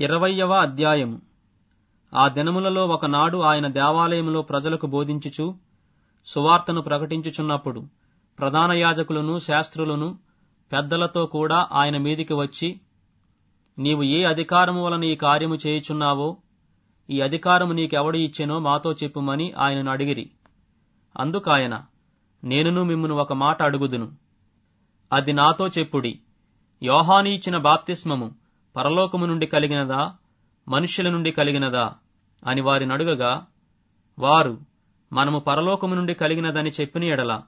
ఇరవయవ అధ్యాయము. ఆ దినములలో ఒకనాడు ఆయన దేవాలయములో ప్రజలకు బోధించుచు సువార్తను ప్రకటించుచున్నప్పుడు ప్రధాన యాజకులను శాస్త్రులను పెద్దలతో కూడా ఆయన మీదికి వచ్చి నీవు ఏ అధికారము వలన ఈ కార్యము చేయుచున్నావో ఈ అధికారము నీకెవడు ఇచ్చెనో మాతో చెప్పుమని ఆయనను అడిగిరి. అందుకాయన నేనును మిమ్మును ఒక మాట అడుగుదును. అది నాతో చెప్పుడి. యోహాని ఇచ్చిన బాప్తిస్మము పరలోకము నుండి కలిగినదా? మనుష్యుల నుండి కలిగినదా? అని వారిని అడుగగా వారు మనము పరలోకము నుండి కలిగినదని చెప్పిన ఎడల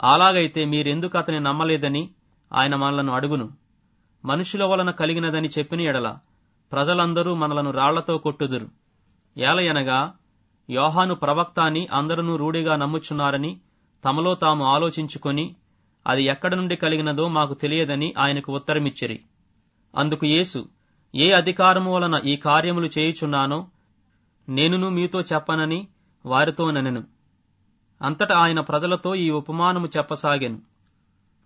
అలాగైతే మీరెందుకు అతని నమ్మలేదని ఆయన మనలను అడుగును. మనుషుల వలన కలిగినదని చెప్పిన ఎడల ప్రజలందరూ మనలను రాళ్ళతో కొట్టుదురు. ఏలయనగా యోహాను ప్రవక్త అని అందరూ రూఢిగా నమ్ముచున్నారని తమలో తాము ఆలోచించుకొని అది ఎక్కడ నుండి కలిగినదో మాకు తెలియదని ఆయనకు ఉత్తరమిచ్చిరి. అందుకు యేసు ఏ అధికారము వలన ఈ కార్యములు చేయుచున్నానో నేనును మీతో చెప్పనని వారితో ననెను. అంతటా ఆయన ప్రజలతో ఈ ఉపమానము చెప్పసాగాను.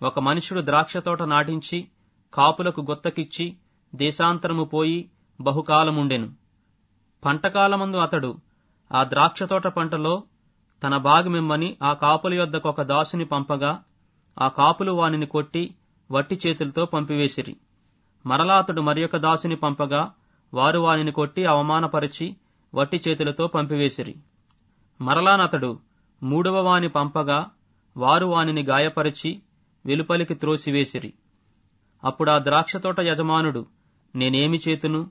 ఒక మనుషుడు ద్రాక్షతోట నాటించి కాపులకు గొత్తకిచ్చి దేశాంతరము పోయి బహుకాలముండెను. పంటకాలమందు అతడు ఆ ద్రాక్షతోట పంటలో తన భాగమిమ్మని ఆ కాపుల యొద్దకొక ఒక దాసుని పంపగా ఆ కాపులు వానిని కొట్టి వట్టి చేతులతో పంపివేసిరి. మరలా అతడు మరియొక దాసుని పంపగా వారు వానిని కొట్టి అవమానపరిచి వట్టి చేతులతో పంపివేసిరి. మరలానతడు మూడవ వాని పంపగా వారు వానిని గాయపరిచి వెలుపలికి త్రోసివేసిరి. అప్పుడు ఆ ద్రాక్షతోట యజమానుడు నేనేమి చేతును?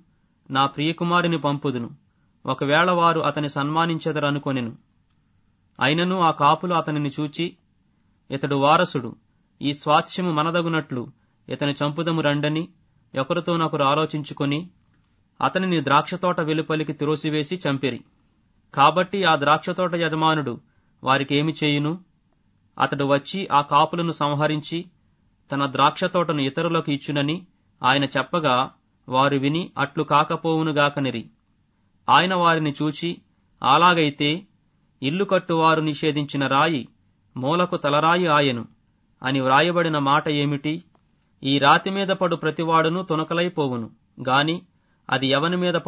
నా ప్రియకుమారిని పంపుదును. ఒకవేళ వారు అతని సన్మానించెదరనుకొనెను అయినను ఆ కాపులు అతనిని చూచి ఇతడు వారసుడు. ఈ స్వాత్స్యము మనదగునట్లు ఇతని చంపుదము రండని. ఒకరితోనొకరు ఆలోచించుకుని అతనిని ద్రాక్షతోట వెలుపలికి త్రోసివేసి చంపిరి. కాబట్టి ఆ ద్రాక్షతోట యజమానుడు వారికేమి చేయును? అతడు వచ్చి ఆ కాపులను సంహరించి తన ద్రాక్షతోటను ఇతరులకు ఇచ్చునని ఆయన చెప్పగా వారు విని అట్లు కాకపోవునుగాకనిరి ఆయన వారిని చూచి అలాగైతే ఇల్లు కట్టువారు నిషేధించిన రాయి మూలకు తలరాయి ఆయను అని వ్రాయబడిన మాట ఏమిటి? ఈ రాతి మీద పడు ప్రతివాడును తునకలైపోవును గాని అది ఎవని మీద పడు